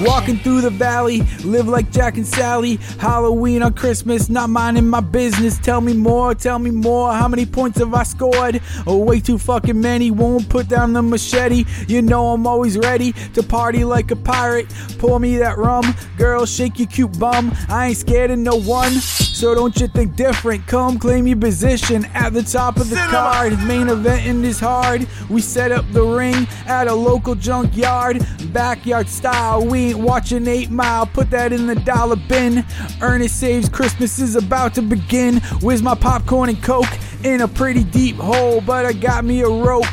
Walking through the valley, live like Jack and Sally. Halloween on Christmas, not minding my business. Tell me more, tell me more. How many points have I scored? Oh, way too fucking many. Won't put down the machete. You know I'm always ready to party like a pirate. Pour me that rum, girl, shake your cute bum. I ain't scared of no one. So don't you think different? Come claim your position at the top of the card. Main eventing is hard. We set up the ring at a local junkyard, backyard style. We ain't watching Eight Mile. Put that in the dollar bin. Ernest saves Christmas is about to begin. Where's my popcorn and coke? In a pretty deep hole, but I got me a rope.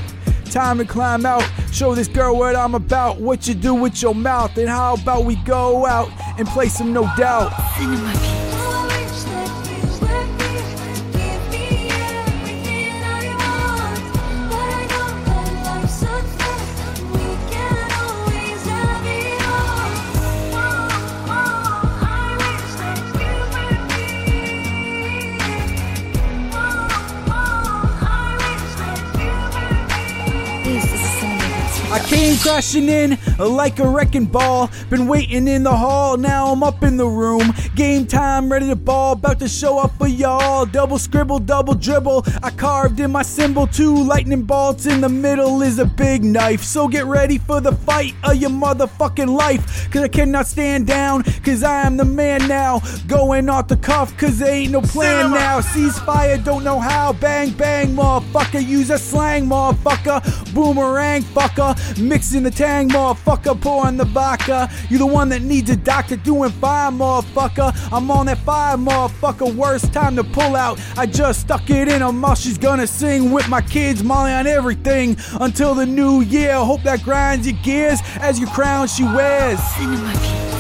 Time to climb out. Show this girl what I'm about. What you do with your mouth, and how about we go out and play some No Doubt. Came crashing in like a wrecking ball. Been waiting in the hall, now I'm up in the room. Game time, ready to ball, about to show up for y'all. Double scribble, double dribble. I carved in my symbol two lightning bolts. In the middle is a big knife. So get ready for the fight of your motherfucking life. Cause I cannot stand down, cause I am the man now. Going off the cuff, cause there ain't no plan now. Ceasefire, don't know how. Bang, bang, motherfucker. Use a slang, motherfucker. Boomerang, fucker. Mixing the tang, motherfucker. Pouring the vodka. You the one that needs a doctor doing fine, motherfucker. I'm on that fire, motherfucker. Worst time to pull out. I just stuck it in her mouth. She's gonna sing with my kids, Molly on everything until the new year. Hope that grinds your gears as your crown she wears.